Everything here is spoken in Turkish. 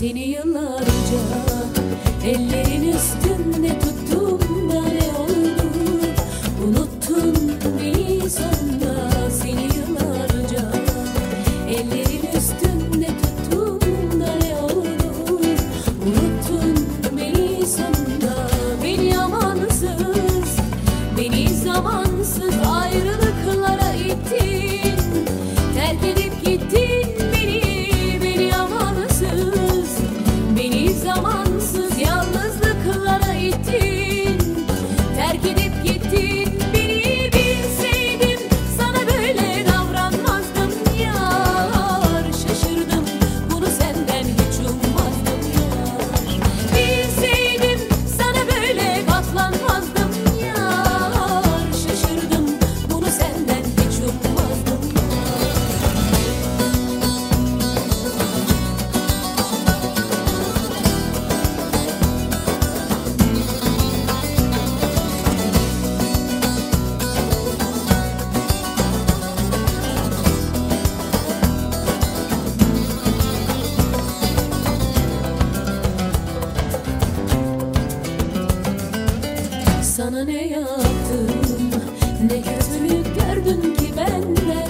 seni yıllarca Ellerin üstünde tuttum da ne oldu Unuttun beni sonunda seni yıllarca Ellerin üstünde tuttum da ne oldu Unuttun beni sonunda Beni amansız, beni zamansız ayrı sana ne yaptım? Ne kötülük gördün ki benden